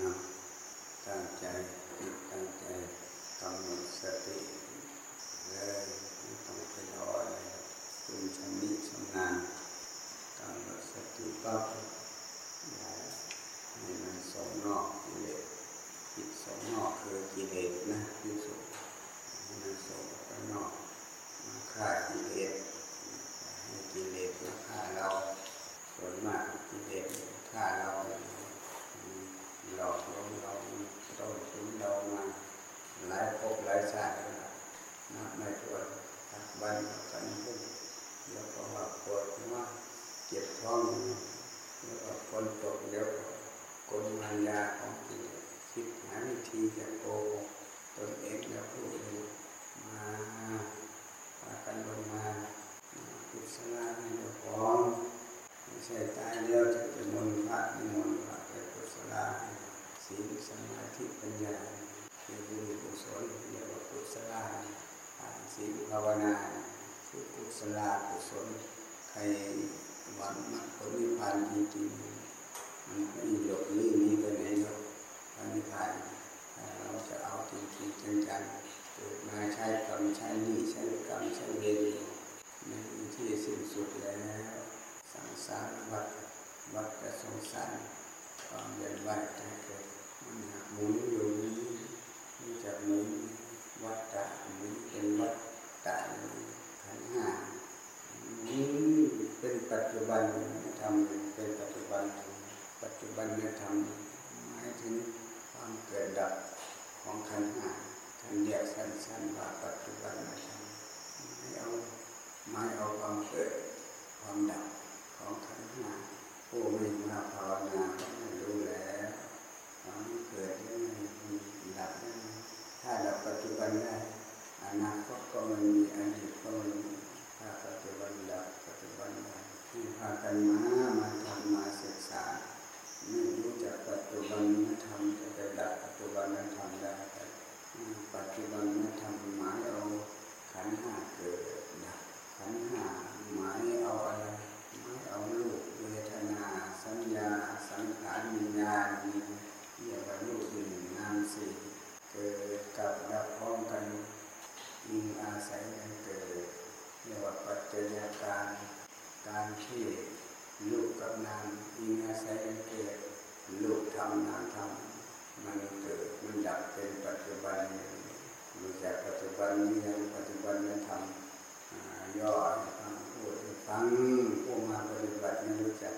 นะตั้งใจติดตั้งใจกำหนดสติเลยไม่ต้องไปรออะไรคุณชำนิชำนาญกำหนดสติปั๊บอย่าให้มันสองนอกกิเลสจิตสองนอกคือกิเลสนะที่สุดให้มันส่งไปนอกมาฆ่ากิเลสให้กิเลสมาฆ่าเราส่วนมากกิเลสฆ่าเราหลอกลวงเราต้มตุ๋นเรามาหลายภพหลายชาติแล้วนับไม่ถ้วน ทักวันกันพุ่งแล้วก็ว่าปวดหัวเจ็บท้องแล้วก็คนตกเดี๋ยวก็กลมายาของกิเลสคิดหาวิธีจะโกงตนเองแล้วผู้อื่นมาพากันลงมากุศลาให้เจ้าของไม่ใช่ตายแล้วจะจะมนพระนิมนต์พระไปกุศลให้ศีลสมาธิปัญญาคือบุญกุศลเรียกว่ากุศลา ศีลภาวนาคือกุศลกุศลใครหวังมรรคผลนิพพานจริงๆมันไม่หลบลี่หนีไปไหนหรอกพระนิพพานเราจะเอาจริงๆจังๆเกิดมาใช้กรรมใช้หนี้ใช้กรรมใช้เวรในที่สิ้นสุดแล้วสังสารวัฏวัฏจะสงสารความเวียนว่ายตายเกิดมันหักหมุนอยู่นี้มันจะหมุนวัฏฏะ หมุนเป็นวัฏฏะขันห้านี้เป็นปัจจุบันทำเป็นปัจจุบัน ปัจจุบันเนี่ทำหมายถึงความเกิดดับของขันห้าท่านแยกสั้นๆว่าปัจจุบันธรรมไม่เอาไม่เอาความเกิดความดับของขันห้าผู้ไม่มาภาวนาก็ไม่รู้แล้วความเกิดยังไงดับยังไงถ้าดับปัจจุบันได้ อนาคตก็ไม่มีอดีตก็ไม่มีถ้าปัจจุบันดับปัจจุบันได้ที่พากันมามาทำมาศึกษาไม่รู้จักปัจจุบันไม่ทำจะไปดับปัจจุบันไม่ทำได้ปัจจุบันไม่ทำหมายเอาขันห้าเกิดดับขันธ์ห้าหมายเอาอะไร ไม่เอาลูกเวทนาสัญญาสังขารวิญญาณนี่เรียกว่าลูกหนึ่งนามสี่เกิดกับดับพร้อมกัน อาศัยกันเกิดเรียกว่าปัจจัยการการที่ลูกกับนามอิงอาศัยกันเกิดลูกทำนามทำมันเกิดมันดับเป็นปัจจุบันนี้รู้จักปัจจุบันนี้ยังปัจจุบันนี้ทำย่อฟังพูดฟังผู้มาปฏิบัติไม่รู้จัก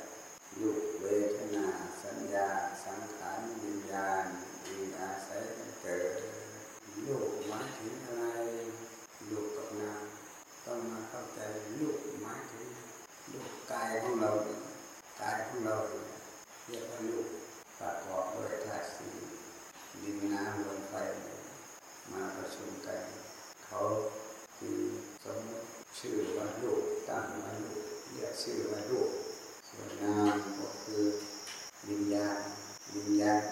ลูกเวทนาสัญญาสังขารวิญญาณอิงอาศัยกันเกิดลูกมาถึงอะไรลูกกับนามต้องมาเข้าใจลูกหมายถึงลู กายของเราเกายของเราเนี่ยเรียกว่าลูกประกอบด้วยธาตุสีดินน้ำลมไฟมาประชุมกันเขาคือสมมติชื่อว่าลูกตั้งว่าลูกเรียกชื่อว่าลูกส่วนนามก็คือวิญญาณวิญญาณ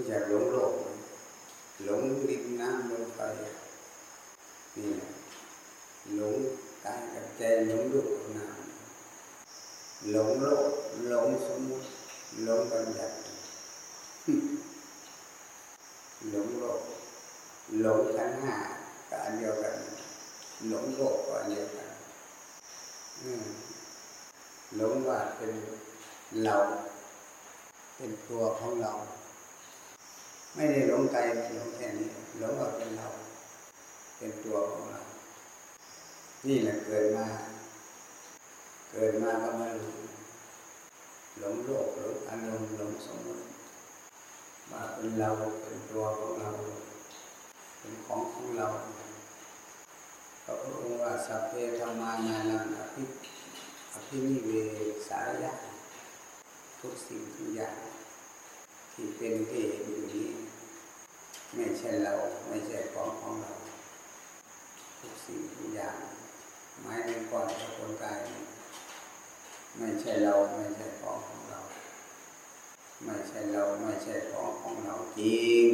รู้จักหลงโลกไหมหลงดินน้ำลมไฟนี่แหละหลงกายกับใจหลงรูปกับนามหลงโลกหลงสมมุติหลงบัญญัติหลงโลกหลงขันธ์ห้าก็อันเดียวกันหลงโลกก็อันเดียวกันอืมหลงว่าเป็นเรา เป็นตัวของเรา ไม่ได้หลงไกลหลงแค่นี้หลงว่าเป็นเรา เป็นตัวของเรา นี่แหละเกิดมา เกิดมาก็มาหลงหลงโลกหลงอารมณ์หลงสมมติว่าเป็นเราเป็นตัวของเรา เป็นของของเราพระพุทธองค์ว่าสัพเพธรรมานานังอภิอภินิเวสายะทุกสิ่งทุกอย่าง ที่เป็นที่เห็นอยู่นี้ไม่ใช่เราไม่ใช่ของของเราทุกสิ่งทุกอย่างไม้ในก้อนกับคนกายไม่ใช่เราไม่ใช่ของของเรา ไม่ใช่เราไม่ใช่ของของเราจริง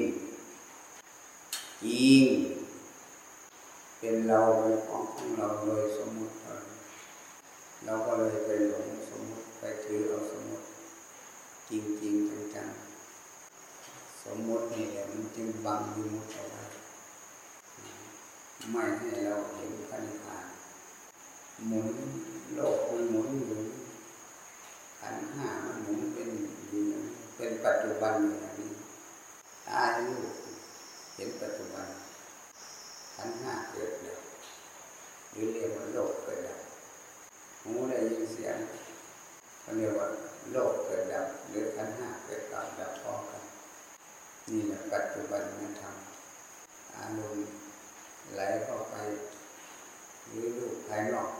จริงเป็นเราเป็นของของเราโดยสมมติเราก็เลยไปหลงสมมติไปถือเอาสมมติจริงจริงจังจังๆ สมมตินี่แหละมันจึงบังวิมุตเอาไว้ไม่ให้เราเห็นพันธานหมุนโลกมันหมุนอยู่ขันห้ามันหมุนเป็นอยู่เป็นปัจจุบันอย่างนี้ตาเห็นรูปเห็นปัจจุบันขันห้าเกิดดับหรือเรียกว่าโลกเกิดดับหูได้ยินเสียงเขาเรียกว่าโลกเกิดดับหรือขันธ์ห้าเกิดดับดับพร้อมกัน นี่แหละปัจจุบันนัธรรมอารมณ์ไหลเข้าไป หรือลูกภายนอก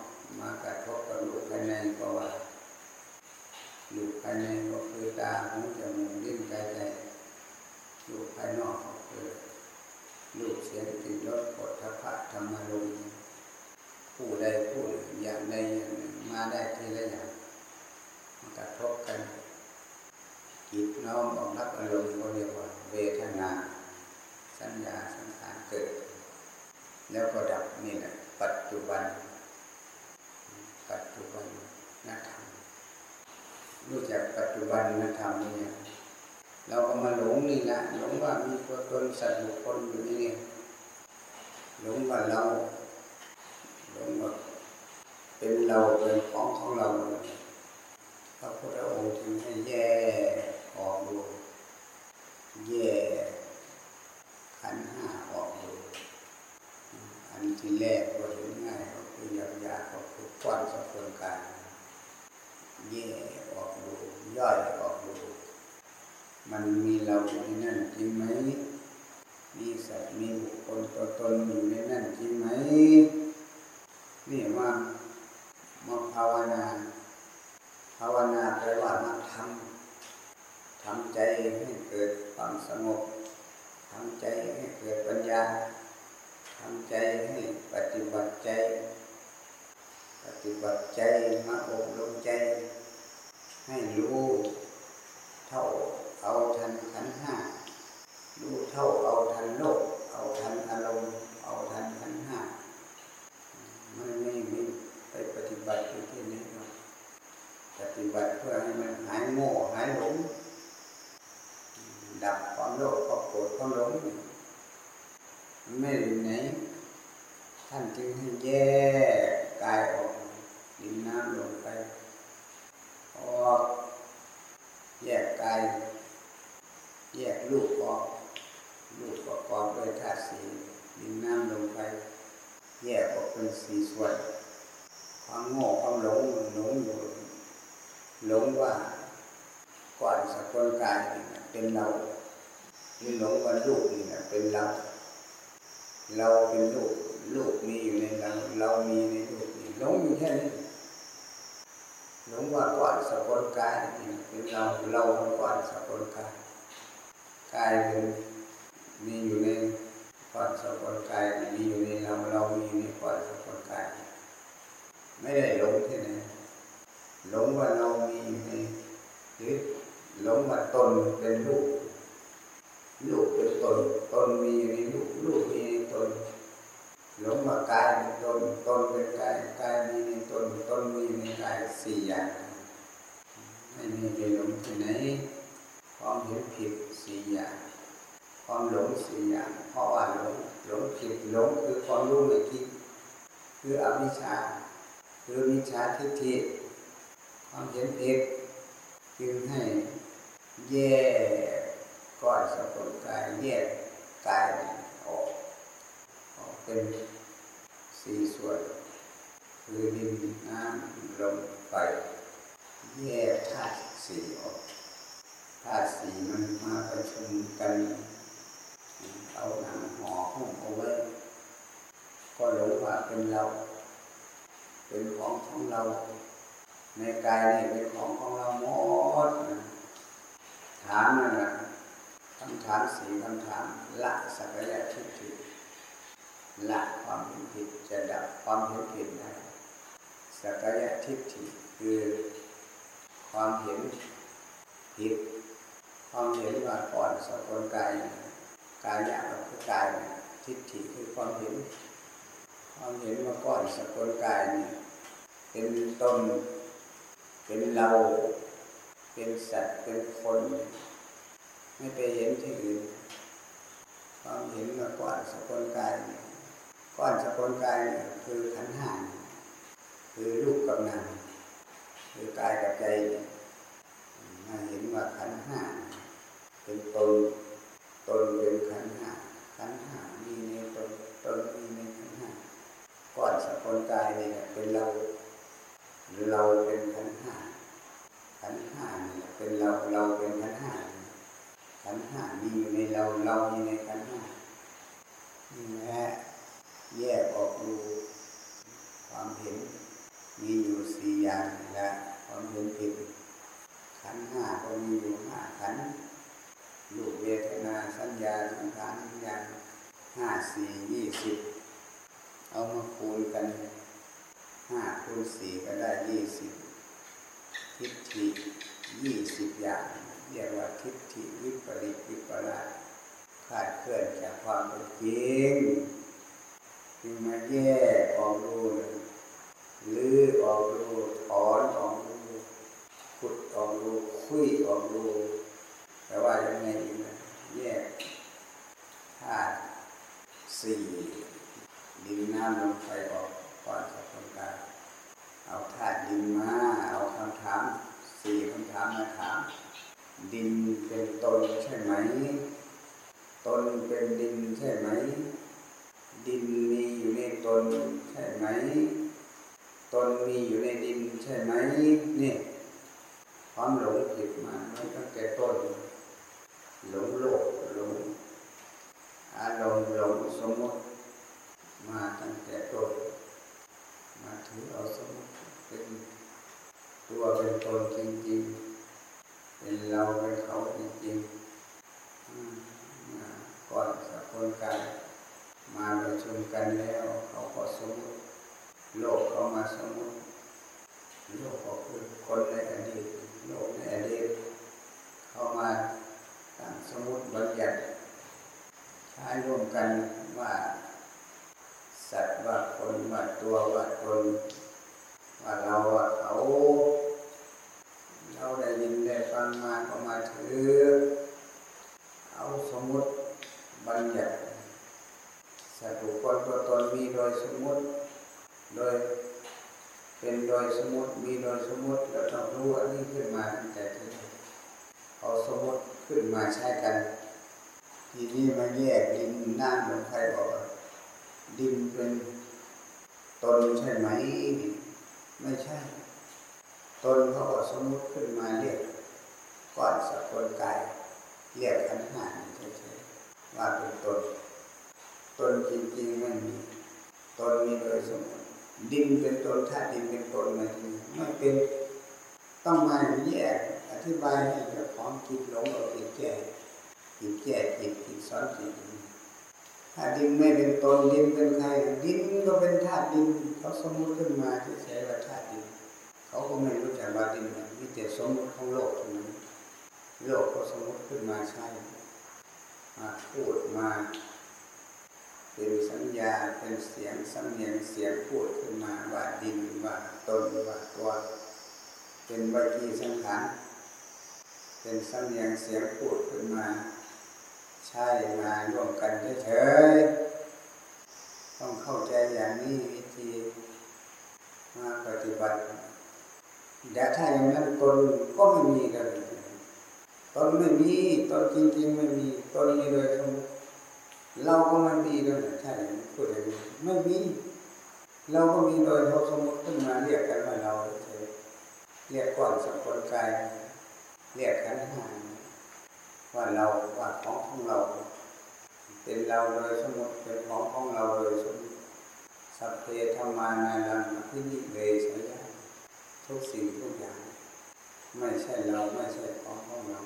มากระทบกับลูกภายในก็ว่าลูกภายในก็คือตาหูจมูกลิ้นกายใจลูกภายนอกก็คือลูกเสียงกลิ่นรสผลทพะธรรมารมณ์ผู้ใดผู้หนึ่งอย่างใดอย่างหนึ่งมาได้ทีละอย่างมากระทบกันจิตน้อมออกรับอารมณ์ก็เรียกว่าเวทนา สัญญาสังขารเกิด แล้วก็ดับนี่แหละปัจจุบัน ปัจจุบันนธรรมรู้จักปัจจุบันนธรรมนี่เราก็มาหลงนี่แหละหลงว่ามีตัวตนสัตว์บุคคลอยู่นี่เนี่ยหลงว่าเราหลงว่าเป็นเราเป็นของของเราพระพุทธองค์จึงให้แยกออกดู มันมีเราในนั่นจริงไหม มีสัตว์มีบุคคลตัวตนอยู่ในนั่นจริงไหม นี่ว่ามาภาวนา ภาวนาแปลว่ามาทำ ทำใจให้เกิดความสงบทำใจให้เกิดปัญญาทำใจให้ปฏิบัติใจ ปฏิบัติใจมาอบรมใจ ให้รู้เท่าเอาทันขันห้ารู้เท่าเอาทันโลก เอาทันอารมณ์เอาทันขันห้าไม่ไม่ไม่ไปปฏิบัติอยู่ที่นี้หรอกปฏิบัติเพื่อให้มันหายโง่หายหลง ดับความโลภความโกรธความหลงไม่อยู่ไหนท่านจึงให้แยกกายออกดินน้ำลงไปออกแยกกายแยกลูกออกลูกประกอบด้วยธาตุสีดินน้ำลงไป แยกออกเป็นสี่ส่วนความโง่ความหลงหลงอยู่หลงว่า ก่อนสกุลกายเป็นเราหรือหลงว่าลูกนี่เป็นเรา เราเป็นลูกลูกมีอยู่ในเราเรามีในลูกนี่หลงอยู่แค่นี้หลงว่าก่อนสกุลกายนี่เป็นเราเราเป็นก่อนสกุลกายกายเป็นมีอยู่ในก่อนสกุลกายมีอยู่ในเราเรามีในก่อนสกุลกาย ไม่ได้หลงที่ไหนหลงว่าเรามีอยู่ในหรือ หลงว่าตนเป็นลูก ลูกเป็นตน ตนมีในลูก ลูกมีในตน หลงว่ากายเป็นตน ตนเป็นกาย กายมีในตน ตนมีในกายสี่อย่างไม่มีไปหลงที่ไหนความเห็นผิดสี่อย่าง ความหลงสี่อย่าง เพราะว่าหลง หลงผิดหลงคือความรู้ไม่จริงคืออวิชชา คือมิจฉาทิฏฐิความเห็นผิดจึงให้ แยกก้อนสกุลกายแยกกายออกออกเป็นสี่ส่วน คือดินน้ำลมไฟแยกธาตุสี่ออกธาตุสี่มันมาประชุมกันเอาหนังห่อหุ้มเอาไว้ก็หลงว่าเป็นเรา เป็นของของเรา ในกายนี่เป็นของของเราหมดนะ ถามนั่นแหละคำถามสี่คำถามละสักยะทิฏฐิละความเห็นผิดจะดับความเห็นผิดได้สักยะทิฏฐิคือความเห็นผิดความเห็นว่าก่อนสกุลกายกายะกับคือกายทิฏฐิคือความเห็น ความเห็นว่าก่อนสกุลกายนี่เป็นตนเป็นเรา เป็นสัตว์เป็นคน ไม่ไปเห็นที่อื่นความเห็นว่าก้อนสกุลกายก้อนสกุลกายนี่คือขันห้าคือรูปกับนามคือกายกับใจมาเห็นว่าขันห้าเป็นตนตนเป็นขันห้าขันห้ามีในตนตนมีในขันห้าก้อนสกุลกายเนี่ยเป็นเราเราเป็นขันห้า ขันห้าเนี่ยเป็นเราเราเป็นขันห้าขันห้ามีอยู่ในเราเรามีในขันแหละแยกออกดูความเห็น มีอยู่สี่อย่างและความเห็นผิดขันธ์ห้าก็มีอยู่ห้าขันธ์รูปเวทนาสัญญาสังขารวิญญาณห้าสี่ยี่สิบเอามาคูณกัน ห้าคูณสี่ก็ได้ยี่สิบทิฏฐิยี่สิบอย่าง เรียกว่าทิฏฐิวิปริตวิปลาสคลาดเคลื่อนจากความเป็นจริงจึงมาแยกออกดูเลยลื้อออกดูถอนออกดูขุดออกดูคุยออกดูแต่ว่ายังไงอีกนะแยกธาตุสี่ดินน้ำลมไฟออกก่อนสักคนกายเอาธาตุดินมา เอาคำถามสี่คำถามมาถาม ดินเป็นตนใช่ไหม ตนเป็นดินใช่ไหม ดินมีอยู่ในตนใช่ไหม ตนมีอยู่ในดินใช่ไหมนี่ความหลงผิดมาไว้ตั้งแต่ต้น เป็นตัวจริงๆเป็นเราเป็นเขาจริงๆอืมก่อนสักคนกายมาประชุมกันแล้ว เขาก็สมมติโลกเขามาสมมติโลกก็คือคนในอดีตโลกในอดีตเขามาตั้งสมมติบัญญัติใช้ร่วมกันว่า สัตว์ว่าคนว่าตัวว่าตนว่าเราว่าเขา เราได้ยินได้ฟังมาก็มาถือ เอาสมมติบัญญัติสัตว์บุคคลตัวตนมีโดยสมมติ โดย เป็นโดยสมมติมีโดยสมมติแล้วต้องรู้อันนี้ขึ้นมาตั้งแต่ที่เอาสมมติขึ้น มาใช้กัน ทีนี้มาแยกดินน้ำลมไฟบอกว่าดินเป็นตนใช่ไหม ไม่ใช่ ตนเขาก็สมมติขึ้นมาเรียกก่อนสกุลกายเรียกขันธ์ห้าเฉยๆว่าเป็นตน ตนจริงๆไม่มีตนมีโดยสมมติดินเป็นตนธาตุดินเป็นตนไม่จริงไม่เป็นต้องมาแยกอธิบายให้เจ้าของจิตหลงเอาจิตแก้จิตแก้จิตจิตสอนจิต ถ้าดินไม่เป็นตนดินเป็นใครดินก็เป็นธาตุดินเขาสมมติขึ้นมาที่ใช้ว่าธาตุดินเขาก็ไม่รู้จักว่าดินมีแต่สมมติของโลกเท่านั้นโลกก็สมมติขึ้นมาใช่มาพูดมาเป็นสัญญาเป็นเสียงสำเนียงเสียงพูดขึ้นมาว่าดินว่าตนว่าตัวเป็นวิจีสังขารเป็นสำเนียงเสียงพูดขึ้นมา ใช่มาร่วมกันเฉยๆต้องเข้าใจอย่างนี้วิธีมาปฏิบัติแต่ถ้าอย่างนั้นตนก็ไม่มีกันตนไม่มีตนจริงๆไม่มีตนมีโดยสมมติเราก็ไม่มีด้วยนะใช่พูดอย่างนี้ไม่มี เราก็มีโดยเขาสมมติขึ้นมาเรียกกันว่าเราเฉยเรียกก่อนสังคนกายเรียกขันธ์ห้า ว่าเราว่าของของเรา เป็นเราโดยสมมติเป็นของของเราโดยสมมติสัพเพธรรมานารังพินิเวสยาทุกสิ่งทุกอย่าง ไม่ใช่เราไม่ใช่ของของเรา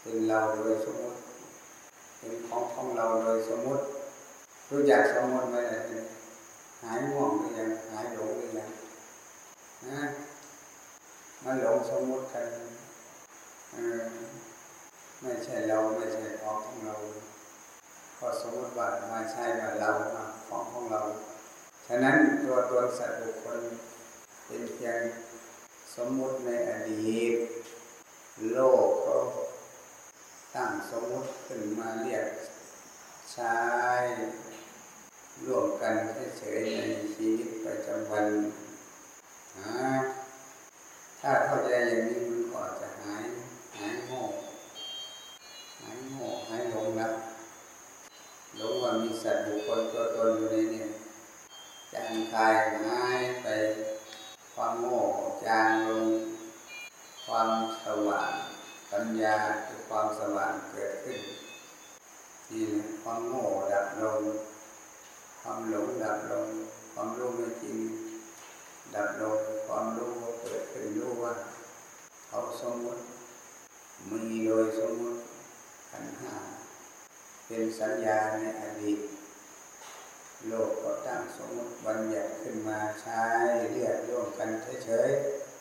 เป็นเราโดยสมมติ เป็นของของเราโดยสมมติ รู้จักสมมติไหมล่ะหายง่วงหรือยังหายหลงหรือยังนะมันหลงสมมติกัน เออ ไม่ใช่เราไม่ใช่ของของเรา ก็สมมติว่ามาใช่ว่าเราของของเรา ฉะนั้นตัวตนสัตว์บุคคลเป็นเพียงสมมุติในอดีต โลกก็ตั้งสมมุติขึ้นมาเรียกใช้ร่วมกันเฉยๆในชีวิตประจำวันนะถ้าเข้าใจอย่างนี้มันก็จะหายหายโง่หายโง่หายหลงแล้วหลงว่ามีสัตว์บุคคลตัวตนอยู่ในนี่ยจางคายหายไปความโง่จางลง ความสว่างปัญญาคือความสว่างเกิดขึ้นนี่ความโง่ดับลง ความหลงดับลง ความรู้ไม่จริง ดับลงความรู้เกิดขึ้นรู้ว่าเขาสมมติมีโดยสมมติขันธ์ห้า เป็นสัญญาในอดีต โลกก็ตั้งสมมติบัญญัติขึ้นมาใช้เรียกร่วมกันเฉย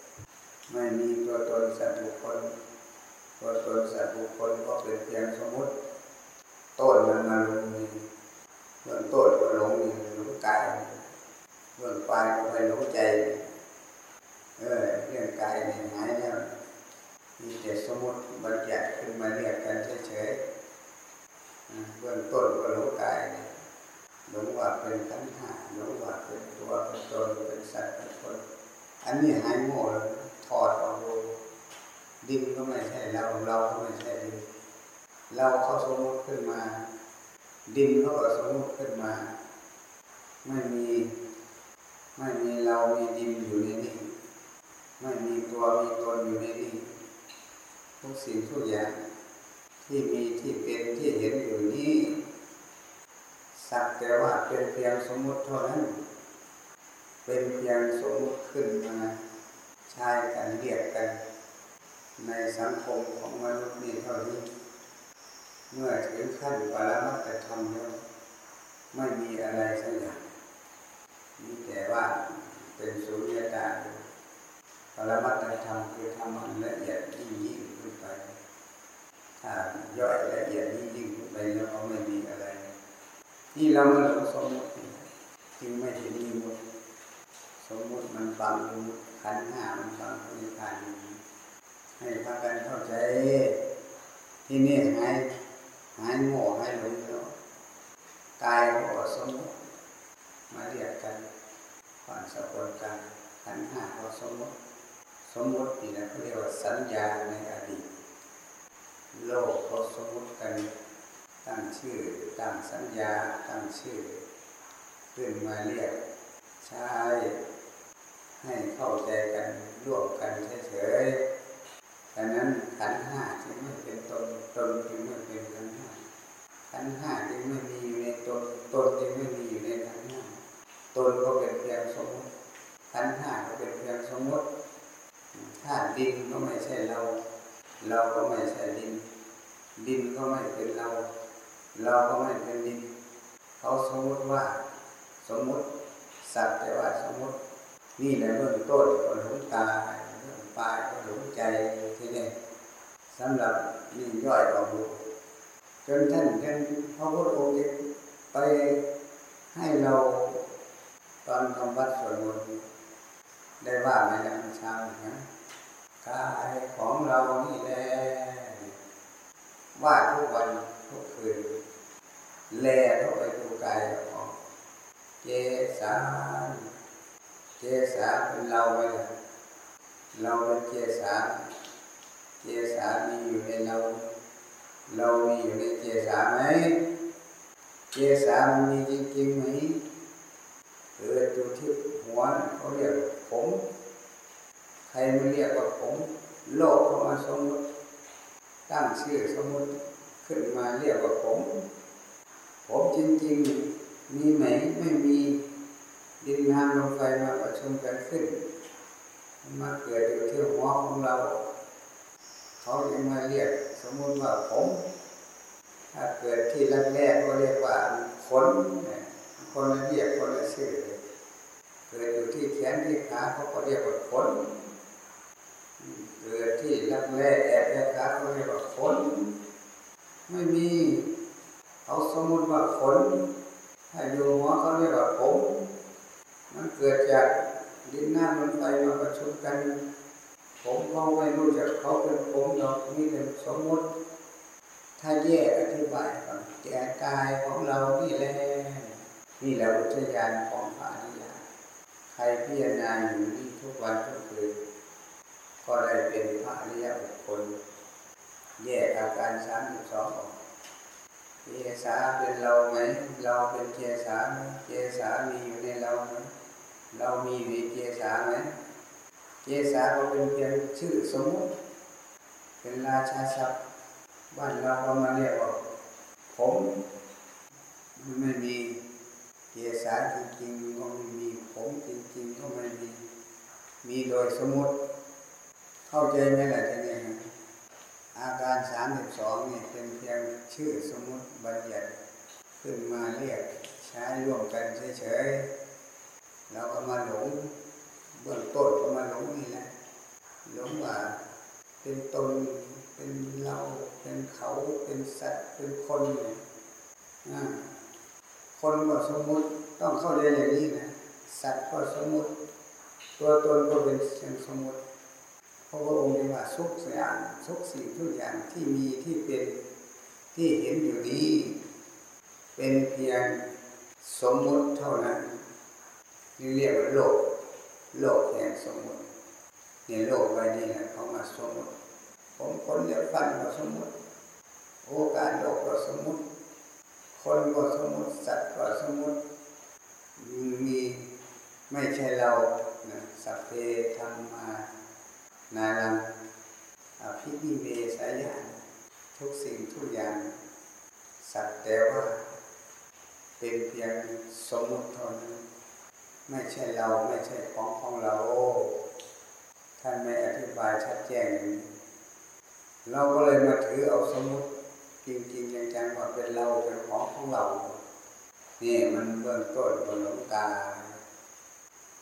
ๆ ไม่มีตัวตนสัตว์บุคคล ตัวตนสัตว์บุคคลก็เป็นเพียงสมมติ ต้นมันมาลงนี่เบื้องต้นก็ลงนี่หลงกายเบื้องปลายก็ไปหลงใจ เออเรื่องกายนี่หายแล้วมีแต่สมมติบัญญัติขึ้นมาเรียกกันเฉยๆ เบื้องต้นก็หลงกายหลงว่าเป็นขันห้าหลงว่าเป็นตัวเป็นตนเป็นสัตว์เป็นคนอันนี้หายโง่แล้วถอดออกดูดินก็ไม่ใช่เราเราก็ไม่ใช่ดินเราเขาสมมติขึ้นมา ดินเขาก็สมมติขึ้นมา ไม่มีไม่มีเรามีดินอยู่ในนี้ไม่มีตัวมีตนอยู่ในนี้ทุกสิ่งทุกอย่าง ที่มีที่เป็นที่เห็นอยู่นี้สักแต่ว่าเป็นเพียงสมมติเท่านั้น เป็นเพียงสมมติขึ้นมาใช้กันเรียกกัน ในสังคมของมนุษย์นี่เท่านี้ เมื่อถึงขั้นปรมัตถธรรมแล้วไม่มีอะไรสักอย่างมีแต่ว่าเป็นสุญญตาปรมัตถธรรมคือธรรมอันละเอียดยิ่งยิ่งขึ้นไป ถ้าย่อยละเอียดยิ่งยิ่งขึ้นไปแล้วก็ไม่มีอะไรที่เรามันหลงสมมติจึงไม่เห็นมีมุตสมมติมันบังขันห้ามันบังพนิพพานให้พากันเข้าใจ ที่นี่หายหายโง่หายหลงแล้วกายก็สมมติมาเรียกกันผ่านสกุลการขันห้าก็สมมติสมมตินี่นะเขาเรียกว่าสัญญาในอดีต โลกเขาสมมติกันตั้งชื่อ ตั้งสัญญา ตั้งชื่อ ขึ้นมาเรียกใช้ให้เข้าใจกันร่วมกันเฉยๆดังนั้นขันห้าจึงไม่เป็นตน ตนจึงไม่เป็นขันห้าขันห้าจึงไม่มีอยู่ในตน ตนจึงไม่มีอยู่ในขันห้าตนก็เป็นเพียงสมมติขันห้าก็เป็นเพียงสมมติธาตุดินก็ไม่ใช่เรา เราก็ไม่ใช่ดิน ดินก็ไม่เป็นเรา เราก็ไม่เป็นดิน เขาสมมติว่าสมมติสัตว์แต่ว่าสมมติ นี่แหละเบื้องต้นก็หลงตาเบื้องปลายก็หลงใจที่นี่สำหรับนี่ย่อยออกดูจนท่านท่านพระพุทธองค์ไปให้เราตอนทำวัดสวดมนต์ได้ว่าไหมนะเช้านะ กายของเรานี่แหละว่าทุกวันทุกคืนแลเข้าไปดูกายของเจสาเจสาเป็นเราไหมเราเป็นเจสาเจสามีอยู่ในเรา เรามีอยู่ในเจสาไหมเจสามันมีจริงๆไหมเกิดอยู่ที่หัวเขาเรียกผม ใครไม่เรียกว่าผมโลกเขามาสมมติตั้งชื่อสมมติขึ้นมาเรียกว่าผม ผมจริงๆมีไหมไม่มีดินน้ำลมไฟมาประชุมกันขึ้น มาเกิดอยู่ที่หัวของเรา เขาจะมาเรียกสมมติว่าผม ถ้าเกิดที่แรกแรกก็เรียกว่าขนคนละเรียกคนละชื่อเกิดอยู่ที่แขนที่ขาเขาก็เรียกว่าขน เกิดที่รักแร้แอบแอบขาเขาเรียกว่าขนไม่มีเขาสมมติว่าขนถ้าอยู่หัวเขาเรียกว่าผมมันเกิดจากดินน้ำลมไฟมาประชุมกัน ผมเขาไม่รู้จักเขาเป็นผมหรอกนี่เป็นสมมติ ถ้าแยกอธิบายก่อนแก่กายของเรานี่แหละนี่แหละอุทยานของพระอริยะใครพิจารณาอยู่นี่ทุกวันทุกคืน ก็ได้เป็นพระอริยบุคคลแยกอาการสามสิบสองออกเจสาเป็นเราไหมเราเป็นเจสาไหมเจสามีอยู่ในเราไหมเรามีอยู่ในเจสาไหมเจสาก็เป็นเพียงชื่อสมมติ เป็นราชาศัพท์บ้านเราก็มาเรียกว่าผมมันไม่มีเจสาจริงๆก็ไม่มีผมจริงๆก็ไม่มี มีโดยสมมติ เข้าใจไหมล่ะทีนี้อาการสามสิบสองนี่เป็นเพียงชื่อสมมติบัญญัติขึ้นมาเรียกใช้ร่วมกันเฉยๆเราก็มาหลงเบื้องต้นก็มาหลงนี่แหละหลงว่าเป็นตนเป็นเราเป็นเขาเป็นสัตว์เป็นคนเนี่ยคนก็สมมุติต้องเข้าใจอย่างนี้นะสัตว์ก็สมมุติ ตัวตนก็เป็นเพียงสมมุติ พราะพระองค์เรียกว่าทุกอย่างทุกสิ่งทุกอย่างที่มีที่เป็นที่เห็นอยู่นี้ เป็นเพียงสมมุติเท่านั้นนี่เรียกว่าโลก โลกแห่งสมมุติในโลกใบนี้แหละเขามาสมมุติ ผมคนเรียกฟันก็สมมุติ โอกาสโลกก็สมมุติ คนก็สมมุติ สัตว์ก็สมมุติ มีไม่ใช่เรานะสัพเพธรรมา นารังอภินิเวสายาทุกสิ่งทุกอย่าง สัตว์แต่ว่า เป็นเพียงสมมติเท่านั้นไม่ใช่เราไม่ใช่ของของเราท่านไม่อธิบายชัดแจ้งเราก็เลยมาถือเอาสมมติจริงๆจังๆว่าเป็นเราเป็นของของเรา นี่มันเบื้องต้นบนหลงตา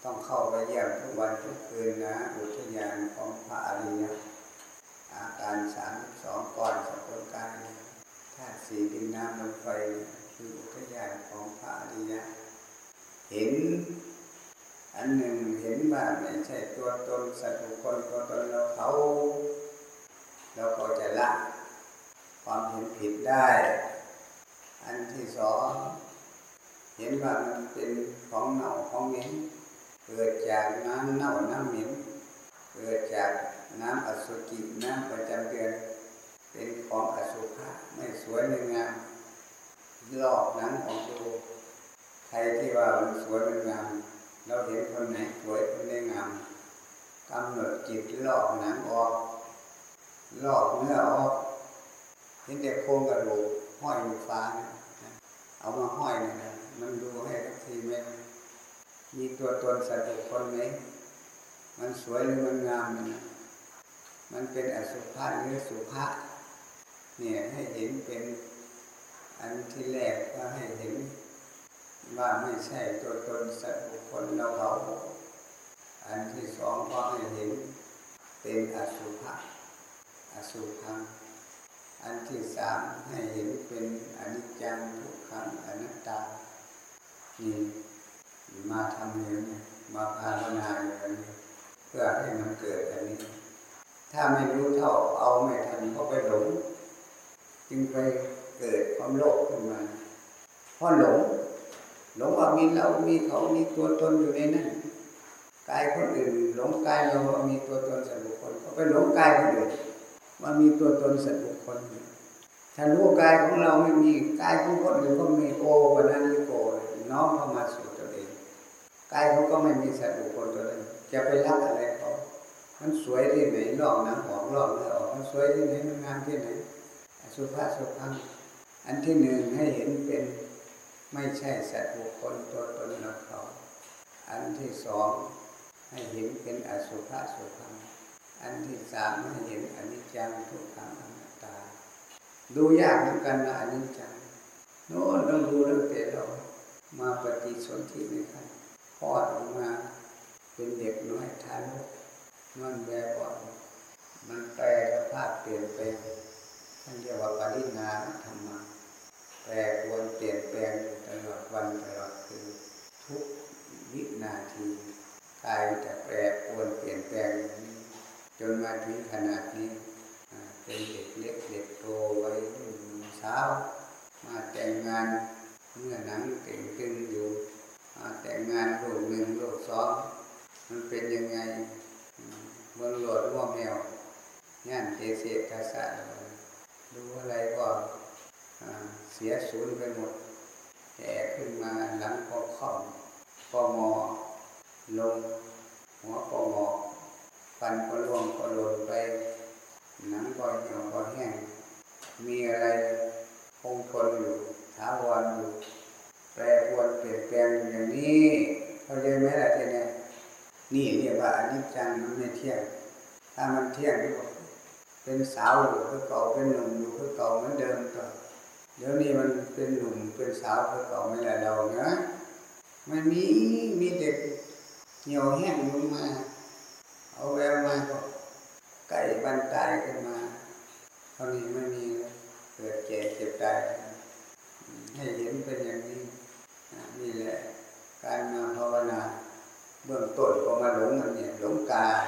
ต้องเข้าไปเยี่ยมทุกวันทุกคืนนะอุทยานของพระอริยอาการสามสองก่อนสัพกายธาตุสี่ดินน้ำลมไฟคืออุทยานของพระอริยเห็นอันหนึ่งเห็นว่าไม่ใช่ตัวตนสัตว์บุคคลตัวตนเราเขา เราก็จะละความเห็นผิดได้ อันที่สองเห็นว่ามันเป็นของเน่าของเหม็น เกิดจากน้ำเน่าน้ำเหม็นเกิดจากน้ำอสุจิน้ำประจำเดือนเป็นของอสุภะไม่สวยไม่งามลอกหนังของดูใครที่ว่ามันสวยมันงามเราเห็นคนไหนสวยคนไหนงามกำหนดจิตลอกหนังออกลอกเนื้อออกเห็นแต่โครงกระดูกห้อยอยู่ฟ้านะเอามาห้อยนี่นะมันดูให้ทีไหม มีตัวตนสัตว์บุคคลไหม มันสวยหรือมันงามมันมันเป็นอสุภะหรือสุภะเนี่ยให้เห็นเป็นอันที่แรกก็ให้เห็นว่าไม่ใช่ตัวตนสัตว์บุคคลเราเขา อันที่สองก็ให้เห็นเป็นอสุภะอสุพังอันที่สามให้เห็นเป็นอนิจจังทุกขังอนัตตานี่ มาทำอย่างนี้มาภาวนาอย่างนี้เพื่อให้มันเกิดอันนี้ ถ้าไม่รู้เท่าเอาไม่ทันก็ไปหลง จึงไปเกิดความโลภขึ้นมาเพราะหลง หลงว่ามีเรา มีเขา มีตัวตนอยู่ในนั้นกายคนอื่นหลงกายเราว่ามีตัวตนสัตว์บุคคลก็ไปหลงกายคนอื่นว่ามีตัวตนสัตว์บุคคลถ้ารู้กายของเราไม่มีกายของคนอื่นก็มีโกปนันโกน้อมเข้ามาส กายเขาก็ไม่มีสัตว์บุคคลตัวนั้นจะไปรักอะไรเขามันสวยที่ไหนลอกน้ำหอมลอกเนื้อออกมันสวยที่ไหนมันงามที่ไหนสุภาพสุพังอันที่หนึ่งให้เห็นเป็นไม่ใช่สัตว์บุคคลตัวตนเราเขา อันที่สองให้เห็นเป็นอสุภะสุพังอันที่สามให้เห็นอนิจจังทุกขังอนัตตา ดูยากเหมือนกันนะอนิจจังโน้นต้องดูตั้งแต่เรามาปฏิสนธิในคัน คลอดออกมา เป็นเด็กน้อยทารกนอนแบบอ่อนมันแปลสภาพเปลี่ยนแปลงท่านเรียกว่าปริณาธรรมะแปรปรวนเปลี่ยนแปลงตลอดวันตลอดคืนทุกวินาทีกายจะแปรปรวนเปลี่ยนแปลงจนมาถึงขนาดนี้เป็นเด็กเล็กเด็กโตไว้รุ่นสาวมาแต่งงานเมื่อหนังเก่งขึ้นอยู่ แต่งงานโลกหนึ่งโลกสองมันเป็นยังไงเมืองหลวดม่วแมวย่านเจเสกาสะดูอะไรก็เสียศูนย์ไปหมดแก่ขึ้นมาหลังก็ค่อมปอมอลงหัวปอมอฟันก็ร่วงก็หล่นไปหนังก็เหี่ยวก็แห้งมีอะไรคงทนอยู่ถาวรอยู่ แปรปรวนเปลี่ยนแปลงอย่างนี้เข้าใจไหมล่ะทีนี้นี่เรียกว่าอนิจจังมันไม่เที่ยง ถ้ามันเที่ยงก็เป็นสาวอยู่คือเก่าเป็นหนุ่มอยู่คือเก่าเหมือนเดิมต่อเดี๋ยวนี้มันเป็นหนุ่มเป็นสาวคือเก่าไม่ละเราเนะมันมีมีเด็กเหี่ยวแห้งลงมา เอาแววมาก็ไก่บันตายขึ้นมาเท่านี้ไม่มีเกิดแก่เจ็บตายให้เห็นเป็นอย่างนี้ นี่แหละการมาภาวนา เบื้องต้นก็มาหลงมันเนี่ยหลงกาย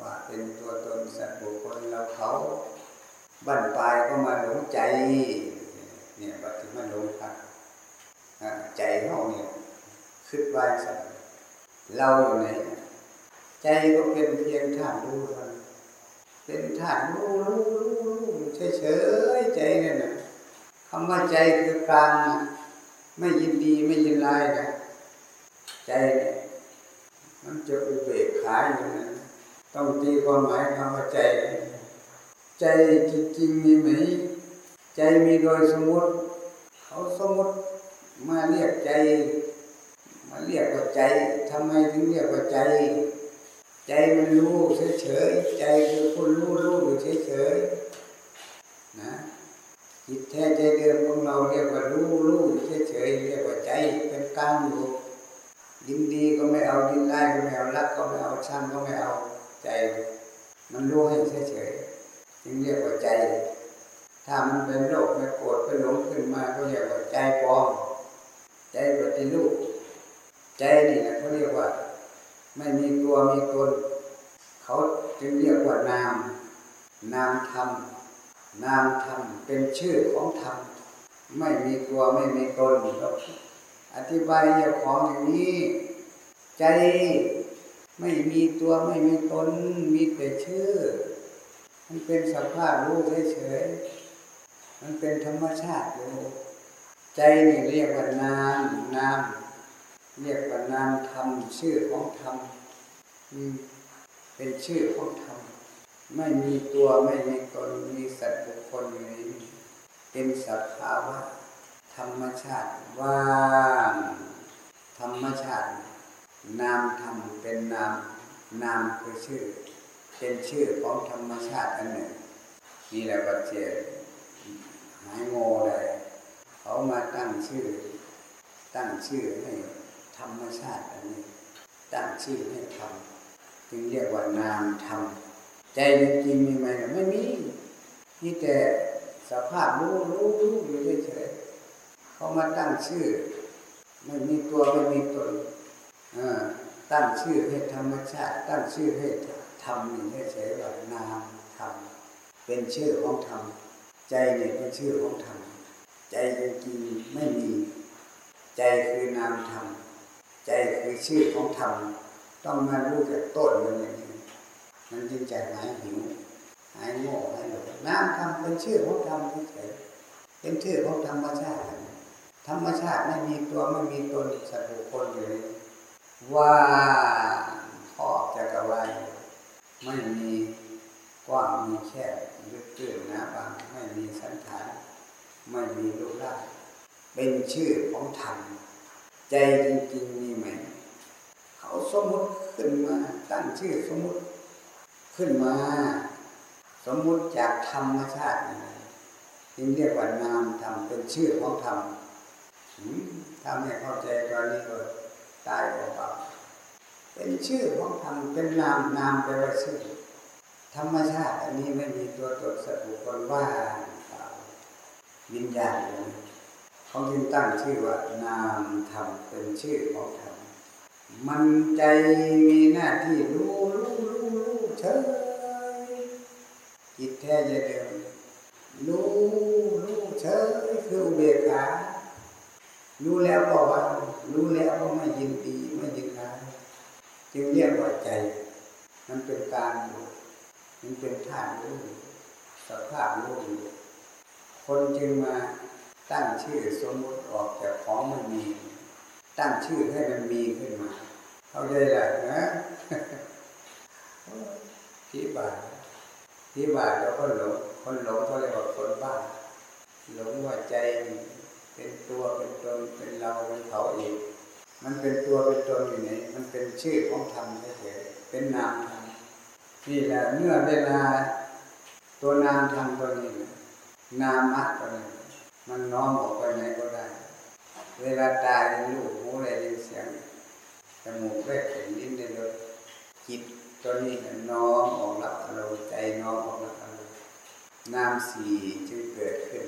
ว่าเป็นตัวตนสัตว์บุคคลเราเขาบั้นปลายก็มาหลงใจ เนี่ยบัดที่มาหลงพักใจเขาเนี่ยคิดไว้สัตว์เราอยู่ไหนใจก็เป็นเพียงธาตุรู้เท่านั้นเป็นธาตุรู้รู้รู้รู้เฉยเฉยใจนั่นนะคำว่าใจคือกลาง ไม่ยินดีไม่ยินร้ายนะใจมันจะอุเบกขาอยู่นะต้องตีความหมายคำว่าใจ ใจจริงๆมีไหม ใจมีโดยสมมติ เขาสมมติมาเรียกใจ มาเรียกว่าใจทำไมถึงเรียกว่าใจ ใจมันรู้เฉยๆใจคือคนรู้รู้อยู่เฉยๆ จิตแท้ใจเดิมของเราเรียกว่ารู้รู้อยู่เฉยเรียกว่าใจเป็นกลางอยู่ยินดีก็ไม่เอายินได้ก็ไม่เอารักก็ไม่เอาชังก็ไม่เอาใจ มันรู้ให้เฉยๆจึงเรียกว่าใจ ถ้ามันเป็นโรคไม่โกรธไม่หลงขึ้นมาก็เรียกว่าใจปลอมใจปฏิรูปใจนี่นะเขาเรียกว่า ไม่มีตัวมีตนเขาจึงเรียกว่านาม นามธรรม นามธรรมเป็นชื่อของธรรม ไม่มีตัวไม่มีตนเราอธิบายเจ้าของอย่างนี้ ใจไม่มีตัวไม่มีตนมีแต่ชื่อ มันเป็นสภาพรู้เฉยๆมันเป็นธรรมชาติอยู่ใจนี่เรียกว่านามนามเรียกว่านามธรรมชื่อของธรรมเป็นชื่อของธรรม ไม่มีตัวไม่มีตนมีสัตว์บุคคลอยู่ในนี้เป็นสภาวะธรรมชาติว่างธรรมชาติ นามธรรมเป็นนามนามคือชื่อ เป็นชื่อของธรรมชาติอันหนึ่งนี่แหละก็เจหายโง่เลยเขามาตั้งชื่อ ตั้งชื่อให้ธรรมชาติอันนี้ ตั้งชื่อให้ธรรมจึงเรียกว่านามธรรม ใจจริงมีไหมไม่มีมีแต่สภาพรู้รู้รู้อยู่เฉยๆเขามาตั้งชื่อ ไม่มีตัวไม่มีตนตั้งชื่อให้ธรรมชาติ ตั้งชื่อให้ธรรมนี่เฉยๆว่านามธรรมเป็นชื่อของธรรมใจเนี่ยเป็นชื่อของธรรมใจจริงไม่มี ใจคือนามธรรมใจคือชื่อของธรรมต้องมารู้จากต้นมันอย่างนี้ มันจึงจะหายหิวหายโง่หายหลงนามธรรมเป็นชื่อของธรรมเฉยเป็นชื่อของธรรมชาติ ธรรมชาติไม่มีตัวไม่มีตนสัตว์บุคคลอยู่ว่าพ่อจักรวาลไม่มีกว้างมีแคบลึกตื้นนะบางไม่มีสันฐาน ไม่มีรูปร่างเป็นชื่อของธรรมใจจริงๆมีไหม เขาสมมติขึ้นมาตั้งชื่อสมมติ ขึ้นมา สมมุติจากธรรมชาตินะจึงเรียกว่านามธรรมเป็นชื่อของธรรมถ้าไม่เข้าใจตอนนี้ก็ตายเปล่าเป็นชื่อของธรรมเป็นนามนามแปลว่าชื่อ ธรรมชาติอันนี้ไม่มีตัวตนสัตว์บุคคลว่าวิญญาณเขาจึงตั้งชื่อว่านามธรรมเป็นชื่อของธรรมมันใจมีหน้าที่รู้รู้ ยจิตแท้จะเดิมรู้รู้เฉยคืออุเบกขารู้แล้วก็ว่ารู้แล้วก็ไม่ยินดีไม่ยินร้ายจึงเรียกว่าใจ มันเป็นการมันเป็นธาตุรู้สภาพรู้คนจึงมาตั้งชื่อสมมติออกจากของมันมี ตั้งชื่อให้มันมีขึ้นมา เข้าใจหละนะ ที่บาที่บาเราก็หลงคนหลงเขาเรียกว่าคนบ้าหลงว่าใจเป็นตัวเป็นตนเป็นเราเป็นเขาเองมันเป็นตัวเป็นตนอยู่ไหนมันเป็นชื่อของธรรมเฉยเป็นนามธรรมนี่แหละเมื่อเวลาตัวนามธรรมตัวนี้นามะตัวนี้มันน้อมออกไปไหนก็ได้ เวลาตายยังลูกหูอะไรยินเสียงจมูกเล็บเห็นลิ้นได้เลยจิต ตัวนี้น้อมออกรับอารมณ์ใจน้อมออกรับอารมณ์นามสี่จึงเกิดขึ้น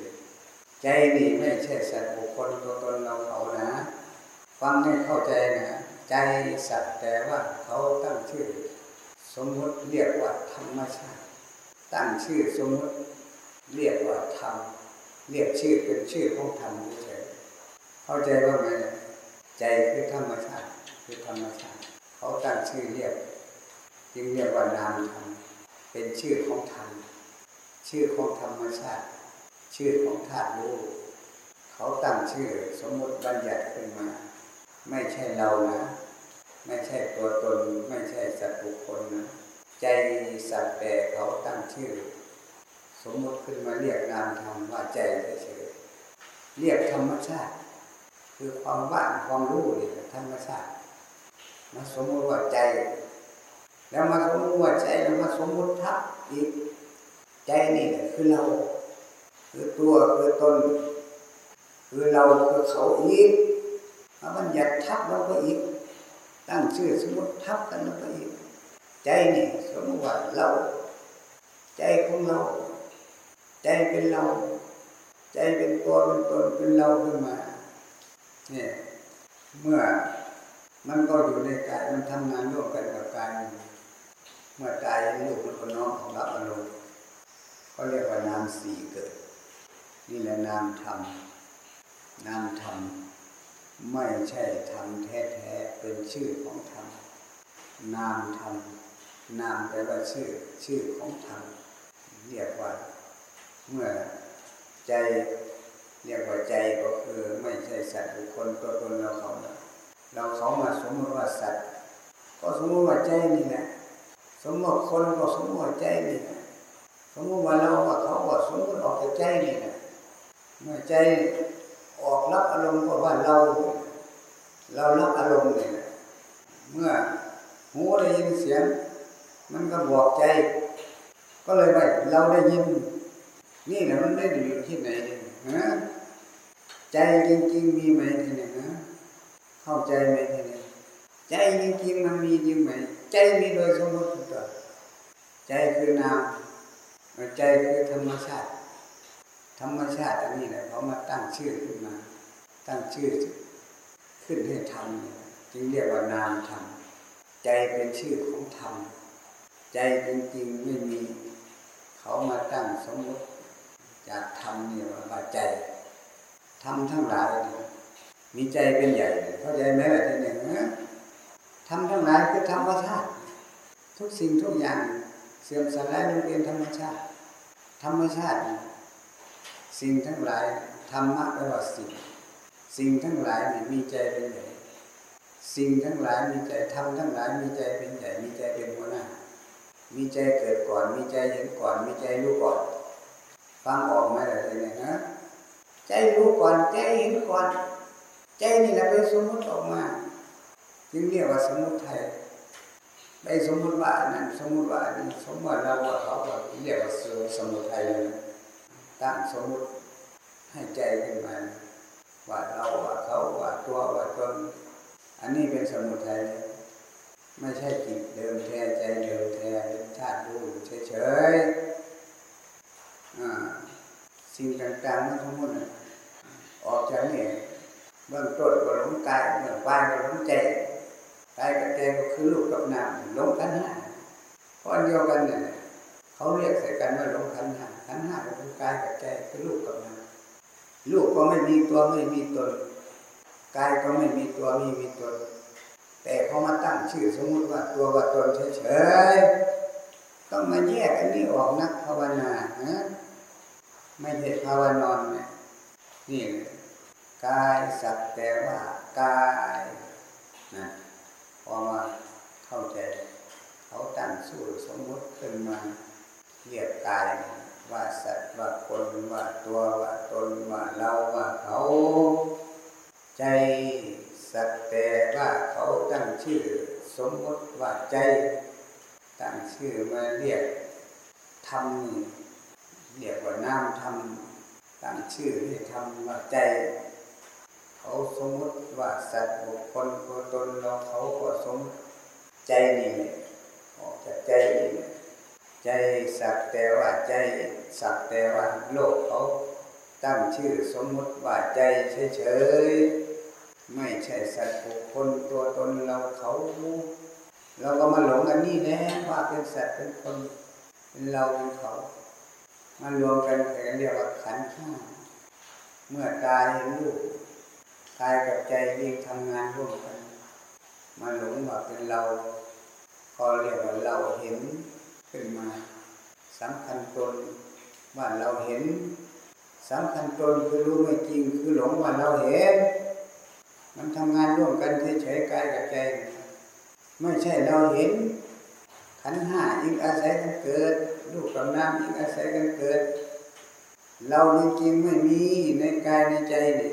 ใจนี่ไม่ใช่สัตว์บุคคลตัวตนเราเขานะฟังให้เข้าใจนะ ใจสัตว์แต่ว่าเขาตั้งชื่อ สมมติเรียกว่าธรรมชาติ ตั้งชื่อสมมติเรียกว่าธรรมเรียกชื่อเป็นชื่อของธรรมเฉยเข้าใจว่าไงใจคือธรรมชาติคือธรรมชาติ เขาตั้งชื่อเรียก จึงเรียกว่านามธรรมเป็นชื่อของธรรมชื่อของธรรมชาติ ชื่อของธาตุรู้เขาตั้งชื่อสมมติบัญญัติขึ้นมา ไม่ใช่เรานะ ไม่ใช่ตัวตน ไม่ใช่สัตว์บุคคลนะใจสัตว์แต่เขาตั้งชื่อ สมมติขึ้นมาเรียกนามธรรมว่าใจเฉยเรียกธรรมชาติ คือความว่างความรู้นี่ธรรมชาติมาสมมติว่าใจ แล้วมาสมมติว่าใจแล้วมาสมมติทับอีกใจนี่คือเรา คือตัวคือตนคือเราคือเขาอีกมาบัญญัติทับเราก็อีก ตั้งชื่อสมมติทับกันแล้วก็อีก ใจนี่สมมติว่าเรา ใจของเรา ใจเป็นเรา ใจเป็นตัวเป็นตนเป็นเราขึ้นมาเนี่ยเมื่อมันก็อยู่ในกายมันทำงานร่วมกันกับกาย เมื่อกายลูกแล้วก็น้องของรับอารมณ์ก็เรียกว่านามสี่เกิด นี่แหละนามธรรมนามธรรมไม่ใช่ธรรมแท้ๆเป็นชื่อของธรรมนามธรรมนามแปลว่าชื่อชื่อของธรรมเรียกว่า เมื่อใจเรียกว่าใจก็คือไม่ใช่สัตว์บุคคลตัวตนเราเขาเราเขามาสมมติว่าสัตว์ ก็สมมติว่าใจนี่แหละ สมมติคนก็สมมติใจนี่แหละสมมติว่าเราว่าเขาว่าสมมติออกจากใจนี่แหละเมื่อใจออกรับอารมณ์ก็ว่าเรา เรารับอารมณ์นี่แหละเมื่อหูได้ยินเสียง มันก็บอกใจ ก็เลยว่าเราได้ยิน นี่แหละมันได้อยู่ที่ไหนฮะใจจริงๆมีไหมที่ไหนนะเข้าใจไหมที่ไหนใจจริงๆมันมีจริงไหม ใจมีโดยสมมติตัวใจคือนามใจคือธรรมชาติ ธรรมชาติอันนี้แหละเขามาตั้งชื่อขึ้นมา ตั้งชื่อขึ้นให้ธรรมจึงเรียกว่านามธรรมใจเป็นชื่อของธรรมใจจริงๆไม่มี เขามาตั้งสมมติจากธรรมเนี่ยว่าใจธรรมทั้งหลายมีใจเป็นใหญ่เข้าใจไหมล่ะท่านเนี่ย ธรรมทั้งหลายคือธรรมชาติทุกสิ่งทุกอย่างเสื่อมสลายมันเป็นธรรมชาติ ธรรมชาติ สิ่งทั้งหลายธรรมะแปลว่าสิ่ง สิ่งทั้งหลายมีใจเป็นใหญ่สิ่งทั้งหลายมีใจธรรมทั้งหลายมีใจเป็นใหญ่มีใจเป็นหัวหน้า มีใจเกิดก่อน มีใจเห็นก่อน มีใจรู้ก่อนฟังออกไหมล่ะทีนี้ฮะใจรู้ก่อนใจเห็นก่อน ใจนี่แหละไปสมมติออกมา จึงเรียกว่าสมมติไทยไปสมมติว่านั่นสมมติว่านี่สมมติเราว่าเขาก็เรียกว่าสมุทัยตั้งสมมติให้ใจขึ้นมาว่าเราว่าเขาว่าตัวว่าตนอันนี้เป็นสมุทัยไม่ใช่จิตเดิมแท้ใจเดิมแท้เป็นธาตุรู้เฉยๆสิ่งต่างๆมันสมมติออกจากนี่เบื้องต้นก็หลงกายเบื้องปลายก็หลงใจ กายกับใจก็คือลูกกับนามหลงขันห้าเพราะเดียวกันเนี่ยเขาเรียกใส่กันว่าหลงขันห้าขันห้าก็คือกายกับใจคือลูกกับนามลูกก็ไม่มีตัวไม่มีตนกายก็ไม่มีตัวไม่มีตนแต่เขามาตั้งชื่อสมมติว่าตัวว่าตนเฉยๆต้องมาแยกอันนี้ออกนักภาวนานะไม่ใช่ภาวนอนเนี่ยนี่กายสักแต่ว่ากาย พอมาเข้าใจเขาตั้งสู้สมมติขึ้นมาเรียกกายว่าสัตว์ว่าคนว่าตัวว่าตนว่าเราว่าเขาใจสักแต่ว่าเขาตั้งชื่อสมมติว่าใจ ตั้งชื่อมาเรียกทำเรียกว่าน้ำทำตั้งชื่อให้ทำว่าใจ เขาสมมติว่าสัตว์บุคคลตัวตนเราเขาก็สมใจนี่ออกจากใจนี่ใจสักแต่ว่าใจสักแต่ว่าโลกเขาตั้งชื่อสมมติว่าใจเฉยๆไม่ใช่สัตว์บุคคลตัวตนเราเขาเราก็มาหลงกันนี่แน่ว่าเป็นสัตว์เป็นคนเป็นเราเป็นเขามารวมกันแต่เรียกว่าขันธ์ห้าเมื่อกายเห็นรูป กายกับใจยิ่งทำงานร่วมกัน มาหลงว่าเป็นเรา พอเรียกว่าเราเห็นขึ้นมาสำคัญตนว่าเราเห็นสำคัญตนคือรู้ไม่จริงคือหลงว่าเราเห็น มันทำงานร่วมกันเฉยๆกายกับใจ ไม่ใช่เราเห็น ขันห้ายิ่งอาศัยกันเกิดรูปกับนามยิ่งอาศัยกันเกิด เราจริงไม่มีในกายในใจนี่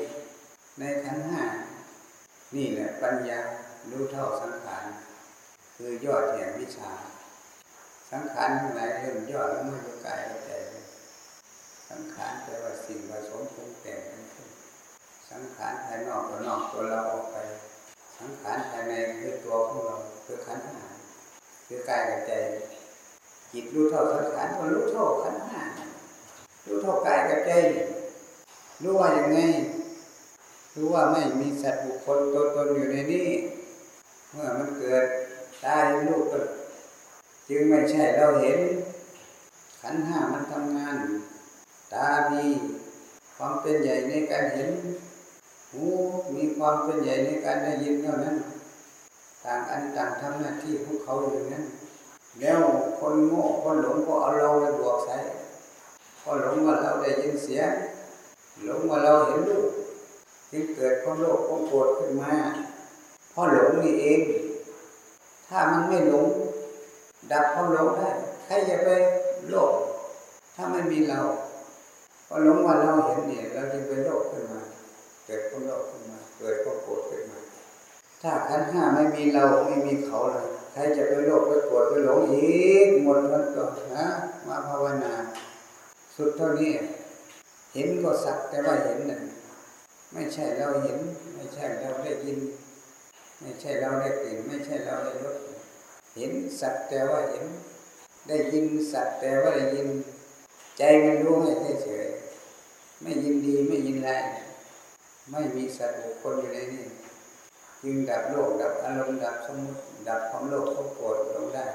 ในขันห้านี่แหละปัญญารู้เท่าสังขารคือยอดแห่งวิชา สังขารทั้งหลายเริ่มยอดแล้วไม่รู้กายแล้วใจสังขารแปลว่าสิ่งผสมปรุงแต่งทั้งสิ้นสังขารภายนอกก็นอกตัวเราออกไป สังขารภายในคือตัวของเราคือขันห้าคือกายกับใจจิตรู้เท่าสังขารก็รู้เท่าขันห้ารู้เท่ากายกับใจรู้ว่าอย่างไง รู้ว่าไม่มีสัตว์บุคคลตัวตนอยู่ในนี้ เมื่อมันเกิดตายลูกก็จึงไม่ใช่เราเห็น ขันห้ามันทำงาน ตามีความเป็นใหญ่ในการเห็น หูมีความเป็นใหญ่ในการได้ยินเท่านั้น ต่างอันต่างทำหน้าที่ของเขาอยู่นั้น แล้วคนโง่คนหลงก็เอาเราไปบวกใส่ก็หลงว่าเราได้ยินเสียงหลงว่าเราเห็นรูป จึงเกิดความโลภความโกรธขึ้นมาเพราะหลงนี่เอง ถ้ามันไม่หลง ดับความหลงได้ใครจะไปโลภถ้าไม่มีเราพอหลงว่าเราเห็นเนี่ย เราจึงไปโลภขึ้นมา เกิดความโลภขึ้นมา เกิดความโกรธขึ้นมา ถ้าขันห้าไม่มีเราไม่มีเขาเลยใครจะไปโลภไปโกรธไปหลงอีกหมดมันก็นะมาภาวนา สุดเท่านี้ เห็นก็สักแต่ว่าเห็นนั่น ไม่ใช่เราเห็น ไม่ใช่เราได้ยิน ไม่ใช่เราได้กลิ่นไม่ใช่เราได้รสเห็นสักแต่ว่าเห็น ได้ยินสักแต่ว่าได้ยิน ใจมันรู้ให้เฉยไม่ยินดีไม่ยินร้ายไม่มีสัตว์บุคคลอยู่ในนี้จึงดับโลกดับอารมณ์ดับสมมติดับความโลภความโกรธลงได้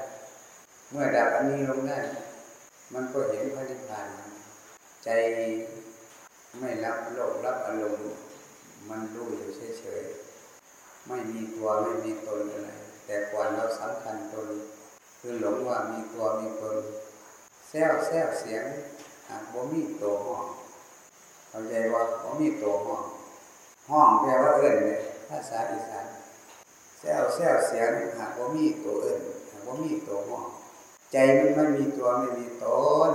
เมื่อดับอันนี้ลงได้ มันก็เห็นพระนิพพาน ใจไม่รับโลกรับอารมณ์ มันรู้อยู่เฉยๆ ไม่มีตัวไม่มีตนอะไร แต่ก่อนเราสำคัญตน คือหลงว่ามีตัวมีตนแซวแซวเสียงหากบ่มีตัวห้องเข้าใจว่าบ่มีตัวห้อง ห้องแปลว่าเอื้นเลยภาษาอีสานแซวแซวเสียงหากบ่มีตัวเอื้นหากบ่มีตัวห้องใจมันไม่มีตัวไม่มีตน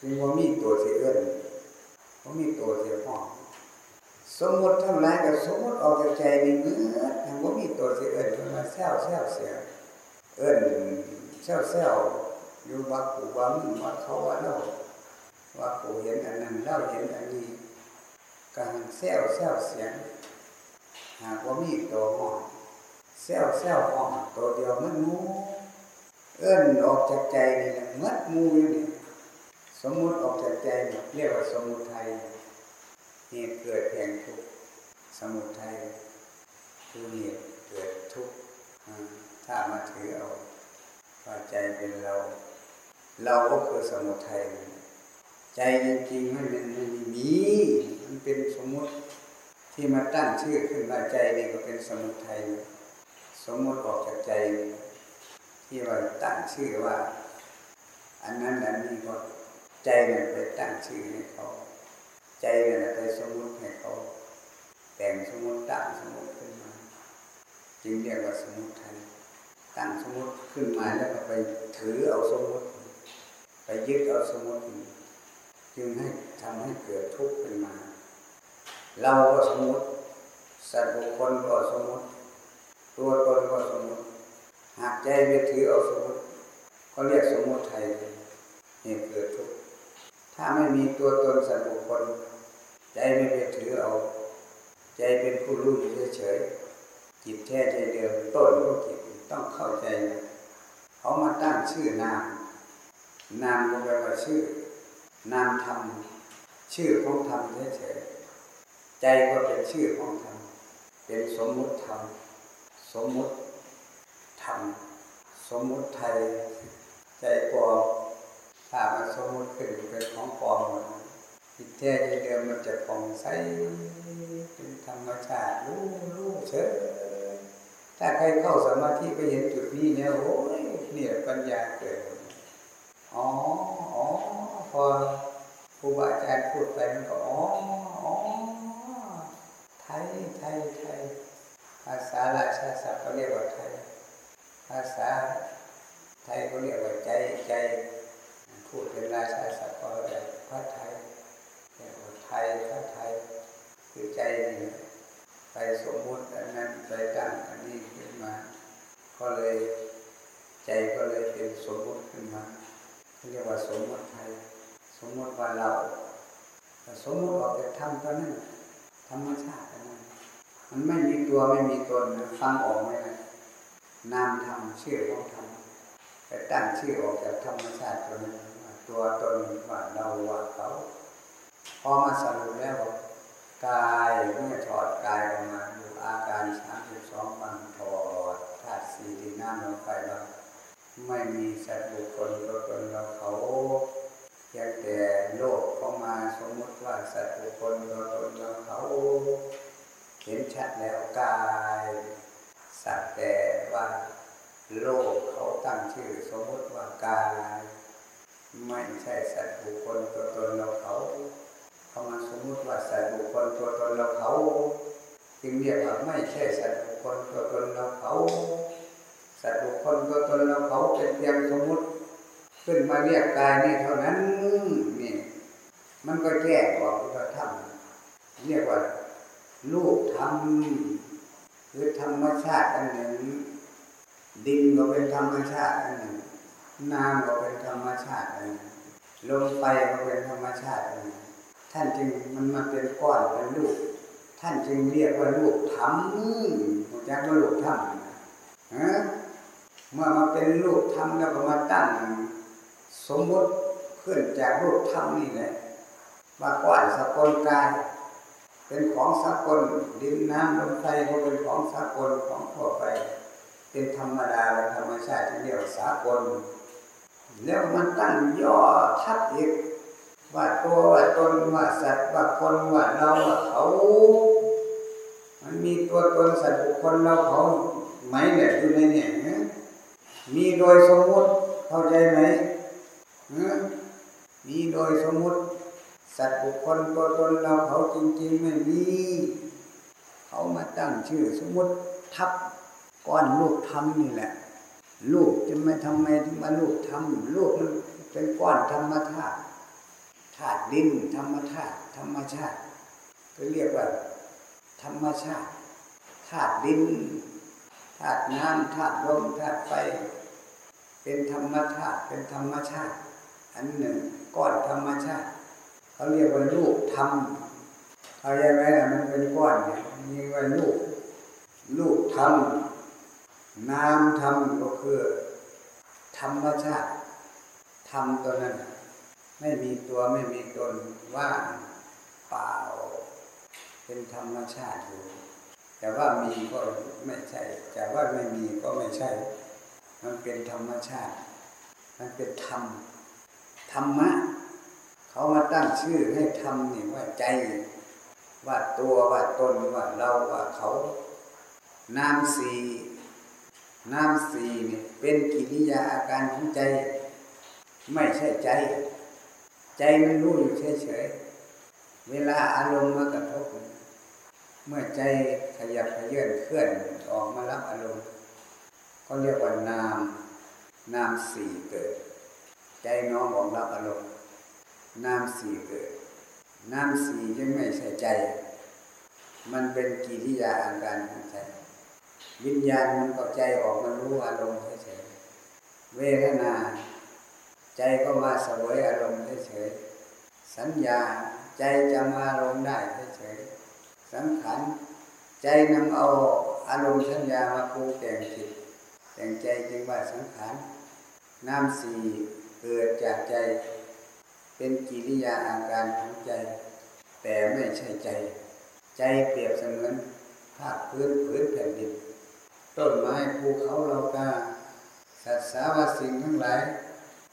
จึงว่ามีตัวเสียเอื้นบ่มีตัวเสียห้อง สมมติทั้งหลายกับสมมติออกจากใจนี่เมื่อทางว่ามีตัวเสียเอิญมันมาแซวแซวเสียเอิญแซวแซวอยู่ว่ากูว่ามึงว่าเขาว่าเราว่ากูเห็นอันนั้นเราเห็นอันนี้การแซวแซวเสียง หากว่ามีตัวห้องแซวแซวห้องตัวเดียวมันมูเอิญออกจากใจนี่แหละมัดมูอยู่นี่สมมุติออกจากใจเรียกว่าสมมุติ เหตุเกิดแห่งทุกข์สมุทัยคือเหตุเกิดทุกข์ถ้ามาถือเอาว่าใจเป็นเรา เราก็คือสมุทัยใจจริงๆไม่เป็นไม่มีมันเป็นสมมติที่มาตั้งชื่อขึ้นมาใจนี่ก็เป็นสมุทัยสมมติออกจากใจที่ว่าตั้งชื่อว่า อันนั้นอันนี้ก็ใจเนี่ยไปตั้งชื่อให้เขา ใจเนี่ยไปสมมติให้เขาแต่งสมมติตั้งสมมติขึ้นมา จึงเรียกว่าสมมติไทยตั้งสมมติขึ้นมาแล้วก็ไปถือเอาสมมติ ไปยึดเอาสมมติ จึงให้ทำให้เกิดทุกข์ขึ้นมา เราก็สมมติสัตว์บุคคลก็สมมติตัวตนก็สมมติ หากใจไปถือเอาสมมติ ก็เรียกสมมติไทยเหตุเกิดทุกข์ ถ้าไม่มีตัวตนสัตว์บุคคล ใจไม่ไปถือเอา ใจเป็นผู้รู้อยู่เฉยๆจิตแท้ใจเดิมต้นก็จิตต้องเข้าใจเขามาตั้งชื่อนาม นามก็แปลว่าชื่อ นามธรรมชื่อของธรรมเฉยๆใจก็เป็นชื่อของธรรมเป็นสมมุติธรรมสมมุติธรรมสมมุติไทย ใจปอ ถ้ามันสมมติขึ้นเป็นของปลอมหมดจิตแท้เดิมมันจะผ่องใสเป็นธรรมชาติรู้รู้เฉยถ้าใครเข้าสมาธิไปเห็นจุดนี้เนี่ยโอ้ยเนี่ยปัญญาเกิดอ๋ออ๋อพอครูบาอาจารย์พูดไปมันก็อ๋ออ๋อไทยไทยไทยภาษาราชาศัพท์ก็เรียกว่าไทยภาษาไทยก็เรียกว่าใจใจ พูดเป็นราชาศัพท์ก็เรียกพระไทยเรียกว่าไทยพระไทยคือใจนี่ไปสมมุติอันนั้นไปตั้งอันนี้ขึ้นมา ก็เลยใจก็เลยเป็นสมมุติขึ้นมาเรียกว่าสมมติไทย สมมติว่าเราสมมติออกจากธรรมตอนนั้นธรรมชาติอันนั้นมันไม่มีตัวไม่มีตนนฟังออกไหมนะนามธรรมชื่อของธรรมแต่ตั้งชื่อออกจากธรรมชาติตัวนั้น ตัวตนว่าเราว่าเขาพอมาสรุปแล้วกกายเมื่อถอดกายออกมาดูอาการสามสิบสองบังถอดธาตุสี่ดินน้ำลมไฟเราไม่มีสัตว์บุคคลตัวตนเราเขาเพียงแต่โลกเข้ามาสมมติว่าสัตว์บุคคลตัวตนเราเขาเห็นชัดแล้วกายสัตว์แต่ว่าโลกเขาตั้งชื่อสมมติว่ากาย ไม่ใช่สัตว์บุคคลตัวตนเราเขาเขามาสมมติว่าสัตว์บุคคลตัวตนเราเขาจึงเรียกว่าไม่ใช่สัตว์บุคคลตัวตนเราเขาสัตว์บุคคลตัวตนเราเขาเป็นเพียงสมมติ ขึ้นมาเรียกกายนี่เท่านั้นนี่มันก็แก้ออกว่าธรรมเรียกว่าลูกธรรมหรือธรรมชาติอันหนึ่ง ดินก็เป็นธรรมชาติอันหนึ่ง น้ำก็เป็นธรรมชาติอันหนึ่งลมไฟก็เป็นธรรมชาติอันหนึ่งท่านจึงมันมาเป็นก้อนเป็นลูก ท่านจึงเรียกว่าลูกธรรมรู้จักว่าลูกธรรมฮะเมื่อมาเป็นลูกธรรมแล้วก็มาตั้งสมมติขึ้นจากลูกธรรมนี่แหละว่าก้อนสกลกาย เป็นของสากลดินน้ำลมไฟก็เป็นของสากลของทั่วไป เป็นธรรมดาและธรรมชาติที่เรียกว่าสากล แล้วมันตั้งย่อทับอีกว่าตัวว่าตนว่าสัตว์ว่าคนว่าเราว่าเขา มันมีตัวตนสัตว์บุคคลเราเขาไหมเนี่ยอยู่ในเนี่ยนะมีโดยสมมุติเข้าใจไหมนะมีโดยสมมุติ สัตว์บุคคลตัวตนเราเขาจริงๆไม่มีเขามาตั้งชื่อสมมุติทับก้อนลูกทำนี่แหละ ลูกจะไม่ทำไมถึงมาลูกทำลูกมันเป็นก้อนธรรมธาตุธาตุดินธรรมธาตุธรรมชาติ ก็เรียกว่า ธรรมชาติธาตุดินธาตุน้ำธาตุลมธาตุไฟ เป็นธรรมธาตุเป็นธรรมชาติ อันหนึ่งก้อนธรรมชาติเขาเรียกว่าลูกธรรมเขาใจไหมล่ะมันเป็นก้อนเนี่ยมีว่าลูกลูกธรรม นามธรรมก็คือธรรมชาติธรรมตัวนั้น ไม่มีตัวไม่มีตนว่างเปล่า เป็นธรรมชาติอยู่แต่ว่ามีก็ไม่ใช่ แต่ว่าไม่มีก็ไม่ใช่ มันเป็นธรรมชาติ มันเป็นธรรม ธรรมะ เขามาตั้งชื่อให้ธรรมนี่ว่าใจ ว่าตัวว่าตนว่าเราว่าเขา นามสี นามสีเนี่ยเป็นกิริยาอาการของใจ ไม่ใช่ใจ ใจมันรู้อยู่เฉยๆเวลาอารมณ์มากระทบ เมื่อใจขยับขยื่นเคลื่อนออกมารับอารมณ์ก็เรียกว่านาม นามสี่เกิด ใจน้อมออกรับอารมณ์นามสี่เกิดนามสี่ยังไม่ใช่ใจ มันเป็นกิริยาอาการของใจ วิญญาณมันก็ใจออกมารู้อารมณ์เฉยๆเวทนา ใจก็มาสวยอารมณ์เฉยๆสัญญาใจจำอารมณ์ได้เฉยๆสังขารใจนำเอาอารมณ์สัญญามาปรุงแต่งจิตแต่งใจจึงว่าสังขารน้ำสีเกิดจากใจ เป็นกิริยาอาการของใจ แต่ไม่ใช่ใจ ใจเปรียบเสมือนภาคพื้นผืนแผ่นดิน ต้นไม้ภูเขาเรากาสัตว์สาวสิ่งทั้งหลาย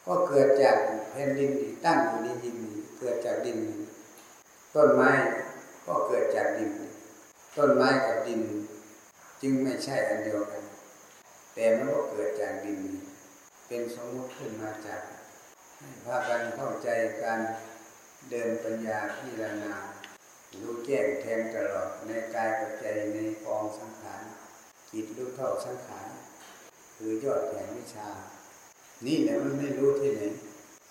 ก็เกิดจากแผ่นดินที่ตั้งอยู่ในดินเกิดจากดิน ต้นไม้ก็เกิดจากดิน ต้นไม้กับดิน จึงไม่ใช่อันเดียวกัน แต่มันก็เกิดจากดิน เป็นสมมติขึ้นมาจากให้พากันเข้าใจการเดินปัญญาพิจารณารู้แจ้งแทงตลอดในกายกับใจในกองสังขาร จิตรู้เท่าสังขารคือยอดแห่งวิชา นี่แหละมันไม่รู้ที่ไหน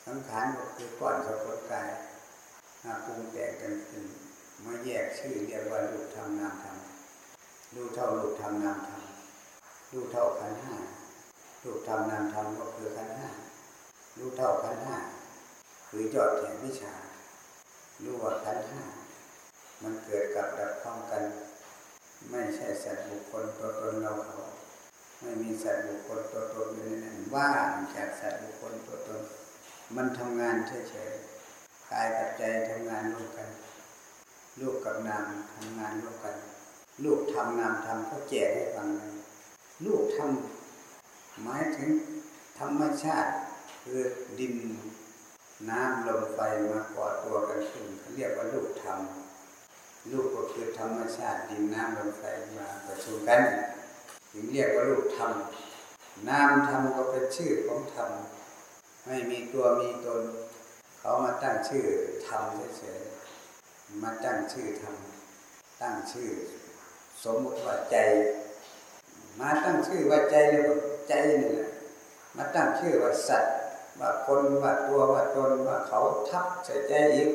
สังขารก็คือก้อนสกุลกายมาปรุงแต่งกันขึ้นมาแยกชื่อเรียกว่ารูปธรรมนามธรรมรู้เท่ารูปธรรมนามธรรมรู้เท่าขันห้ารูปธรรมนามธรรมก็คือขันห้ารู้เท่าขันห้าคือยอดแห่งวิชารู้ว่าขันห้ามันเกิดกับดับพร้อมกัน ไม่ใช่สัตว์บุคคลตัวตนเราเขาไม่มีสัตว์บุคคลตัวตนอยู่ในนั้นว่างจากสัตว์บุคคลตัวตน มันทำงานเฉยๆกายกับใจทำงานร่วมกันรูปกับนามทำงานร่วมกันรูปทำนามทำก็แจกให้ฟังเลยรูปทำหมายถึงธรรมชาติคือดินน้ำลมไฟมาก่อตัวกันขึ้นเขาเรียกว่ารูปธรรม รูปก็คือธรรมชาติดินน้ำลมไฟมาประชุมกันถึงเรียกว่ารูปธรรมนามธรรมก็เป็นชื่อของธรรมไม่มีตัวมีตน เขามาตั้งชื่อธรรมเฉยๆมาตั้งชื่อธรรมตั้งชื่อ สมมติว่าใจ มาตั้งชื่อว่าใจเลยว่าใจนี่แหละมาตั้งชื่อว่าสัตว์ว่าคนว่าตัวว่าตนว่าเขาทับใส่ใจอีก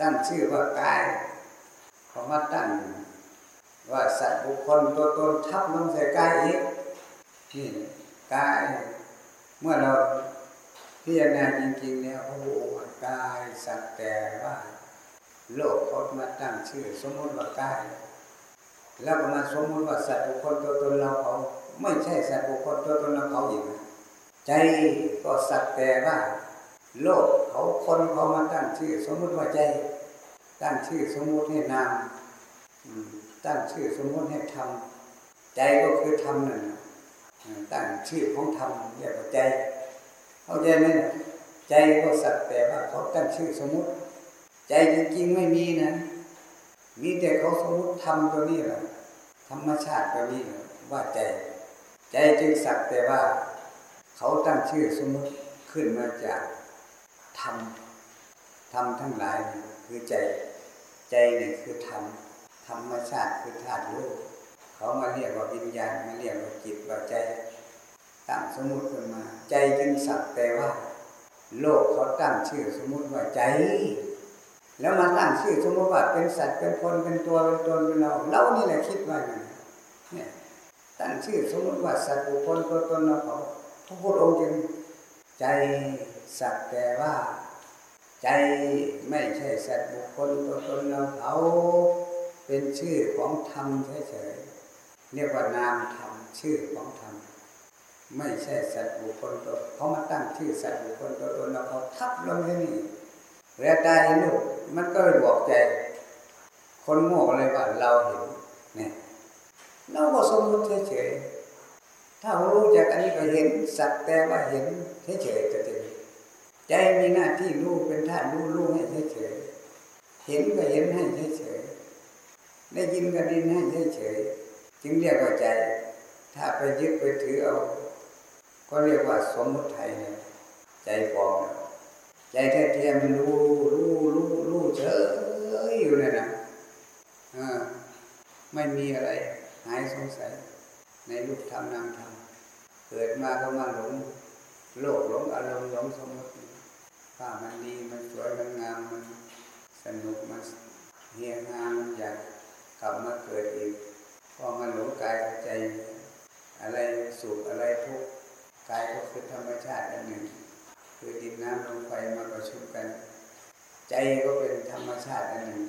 ตั้งชื่อว่ากาย เขามาตั้งว่าสัตว์บุคคลตัวตนทับลงใส่กายอีกนี่กาย เมื่อเราพิจารณาจริงๆแล้วโอ้โหกายสักแต่ว่า โลกเขามาตั้งชื่อ สมมติว่ากาย แล้วก็มาสมมติว่าสัตว์บุคคลตัวตนเราเขาไม่ใช่สัตว์บุคคลตัวตนเราเขาอีกใจก็สักแต่ว่า โลกเขาคนเขามาตั้งชื่อ สมมติว่าใจ ตั้งชื่อสมมติให้นามตั้งชื่อสมมติให้ธรรมใจก็คือธรรมนั่นตั้งชื่อของธรรมเรียกว่าใจเข้าใจไหมใจก็สักแต่ว่าเขาตั้งชื่อสมมติ ใจจริงๆไม่มีนะมีแต่เขาสมมติธรรมตัวนี้แหละธรรมชาติตัวนี้ว่าใจ ใจจึงสักแต่ว่า เขาตั้งชื่อสมมติขึ้นมาจากธรรม ธรรมทั้งหลายคือใจ ใจนี่คือธรรมธรรมชาติคือธาตุรู้เขามาเรียกว่าวิญญาณมาเรียกว่าจิตว่าใจตั้งสมมติขึ้นมา ใจจึงสักแต่ว่า โลกเขาตั้งชื่อสมมติว่าใจ แล้วมาตั้งชื่อสมมติว่าเป็นสัตว์เป็นคนเป็นตัวเป็นตนเป็นเรา เรานี่แหละคิดว่าเนี่ยตั้งชื่อสมมติว่าสัตว์บุคคลตัวตนเราเขาพระพุทธองค์จึงใจสักแต่ว่า ใจไม่ใช่สัตว์บุคคลตัวตนเราเขาเป็นชื่อของธรรมเฉยๆเรียกว่านามธรรมชื่อของธรรมไม่ใช่สัตว์บุคคลตัวเขามาตั้งชื่อสัตว์บุคคลตัวตนเราเขาทับลงที่นี่เวลาตายลูกมันก็เลยบอกใจ คนโง่เลยว่าเราเห็นเนี่ยเราก็สมมติเฉยๆถ้ารู้จากอันนี้ก็เห็นสักแต่ว่าเห็นเฉยๆแต่เดียว ใจมีหน้าที่รู้เป็นท่านรู้รู้ให้เฉยเห็นก็เห็นให้เฉยได้ยินก็ได้ยินให้เฉยจึงเรียกว่าใจ ถ้าไปยึดไปถือเอา ก็เรียกว่าสมมติไทยเนี่ยใจปลอมใจแท้ๆมันรู้รู้รู้รู้เฉยอยู่เลยนะไม่มีอะไร หายสงสัย ในรูปธรรมนามธรรมเกิดมาก็มาหลงโลกหลงอารมณ์หลงสมมติ ว่ามันดีมันสวยมันงามมันสนุกมันเฮียงามมันอยากกลับมาเกิดอีกพอมันหลงกายกับใจ อะไรสุขอะไรทุกข์กายก็คือธรรมชาติอันหนึ่ง คือดินน้ำลมไฟมาประชุมกัน ใจก็เป็นธรรมชาติอันหนึ่ง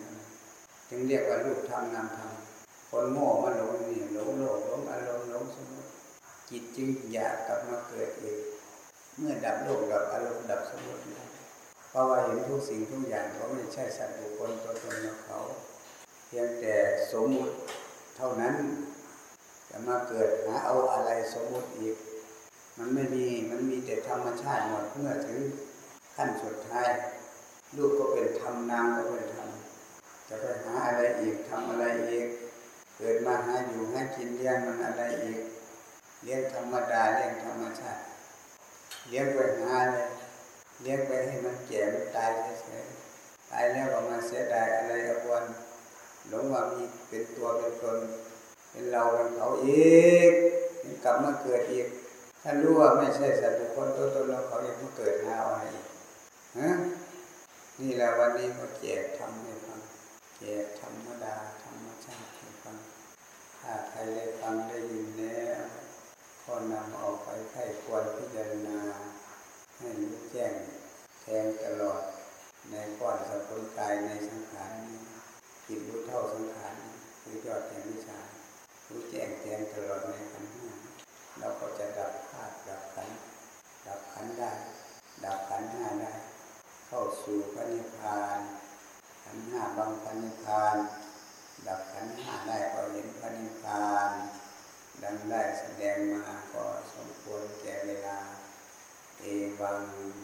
จึงเรียกว่ารูปธรรมนามธรรมคนโง่มาหลงนี่หลงโลกหลงอารมณ์หลงสมมติจิตจึงอยากกลับมาเกิดอีก เมื่อดับโลกดับอารมณ์ดับสมมติ ราะว่าเห็นทุกสิ่งทุกอย่างเขาไม่ใช่สัตว์บุคคลตัวตนของเขา เพียงแต่สมมุติเท่านั้นจะมาเกิดหาเอาอะไรสมมุติอีก มันไม่มีมันมีแต่ธรรมชาติหมดเมื่อถึงขั้นสุดท้ายรูปก็เป็นธรรมนามก็เป็นธรรมจะไปหาอะไรอีกทำอะไรอีก เกิดมาหาอยู่ให้กินเลี้ยงมันอะไรอีกเลี้ยงธรรมดาเลี้ยงธรรมชาติเลี้ยงไปหาเลย เลี้ยงไปให้มันแก่มันตายเฉยๆตายแล้วก็มาเสียดายอะไรอวนหลงว่ามีเป็นตัวเป็นตนเป็นเราเป็นเขาอีกกลับมาเกิดอีก ถ้ารู้ว่าไม่ใช่สัตว์บุคคลตัวตนเราเขายังมาเกิดหาอะไรอีกฮะนี่แหละวันนี้ก็แจกทำให้ฟังแจกธรรมดาธรรมชาติให้ฟังถ้าใครได้ฟังได้ยินแล้วก็นำเอาไปไข้ควรพิจารณา ให้รู้แจ้งแทงตลอดในก้อนสัพพลกายในสังขารนี้จิตรู้เท่าสังขารคือยอดแห่งวิชารู้แจ้งแทงตลอดในขันธ์ห้าเราก็จะดับธาตุดับขันธ์ดับขันธ์ได้ ดับขันธ์ห้าได้ เข้าสู่พระนิพพานขันธ์ห้าบางพระนิพพาน ดับขันธ์ห้าได้ก็เห็นพระนิพพาน ดังได้แสดงมาก็สมควรแก่เวลา เอวัง